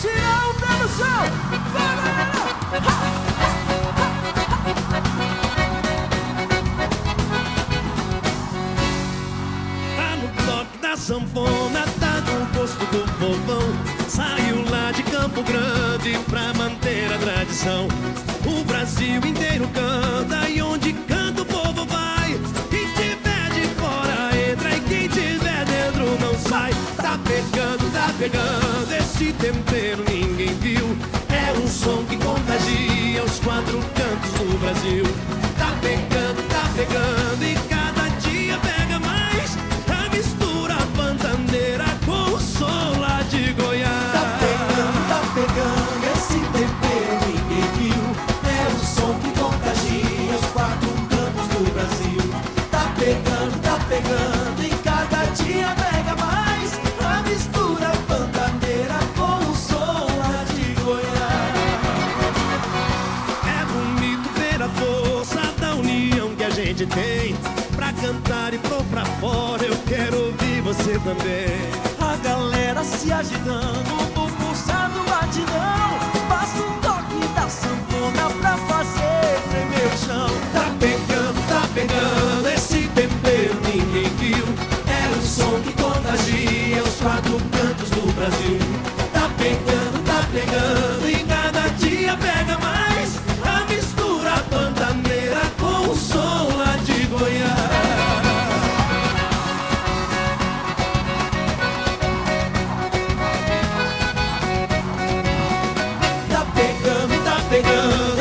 batidão pelo chão. Vai! Tá da sanfona, tá no gosto do povão. Saiu lá de Campo Grande pra manter a tradição. O Brasil inteiro canta e onde canta o povo vai. Quem tiver de fora entra e quem tiver dentro não sai. Tá pegando, tá pegando, esse tempero ninguém viu. Gente tem. Pra cantar e pôr pra fora, eu quero ouvir você também. A galera se agitando no pulsado batidão.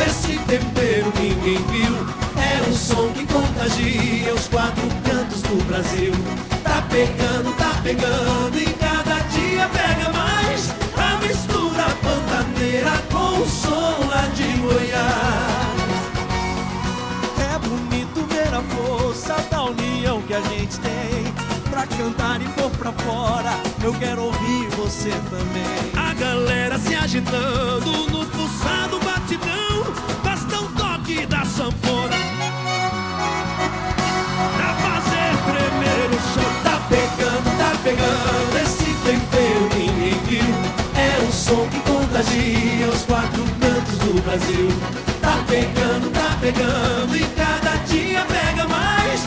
Esse tempero ninguém viu. É um som que contagia os quatro cantos do Brasil. Tá pegando, tá pegando, e cada dia pega mais. A mistura pantaneira com o som lá de Goiás. É bonito ver a força da união que a gente tem. Pra cantar e pôr pra fora, eu quero ouvir você também. A galera se agitando tem ninguém viu. É o som que contagia os quatro cantos do Brasil. Tá pegando, tá pegando e cada dia pega mais.